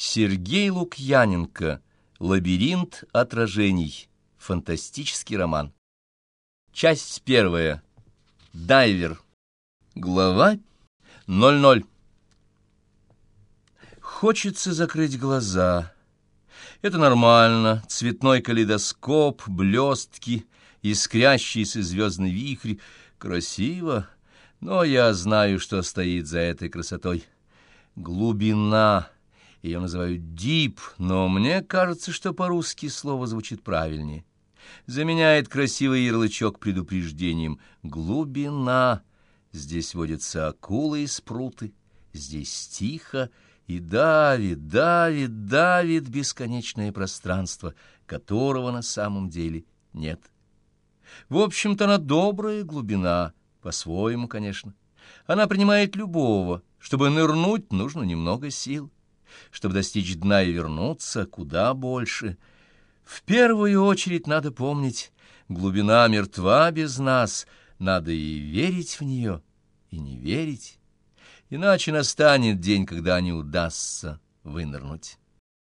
Сергей Лукьяненко. Лабиринт отражений. Фантастический роман. Часть первая. Дайвер. Глава 00. Хочется закрыть глаза. Это нормально. Цветной калейдоскоп, блестки, искрящийся звездный вихрь. Красиво. Но я знаю, что стоит за этой красотой. Глубина. Ее называют «дип», но мне кажется, что по-русски слово звучит правильнее. Заменяет красивый ярлычок предупреждением «глубина». Здесь водятся акулы и спруты, здесь тихо и давит, давит, давит бесконечное пространство, которого на самом деле нет. В общем-то, она добрая глубина, по-своему, конечно. Она принимает любого. Чтобы нырнуть, нужно немного сил чтобы достичь дна и вернуться куда больше. В первую очередь надо помнить, глубина мертва без нас, надо и верить в нее, и не верить, иначе настанет день, когда не удастся вынырнуть.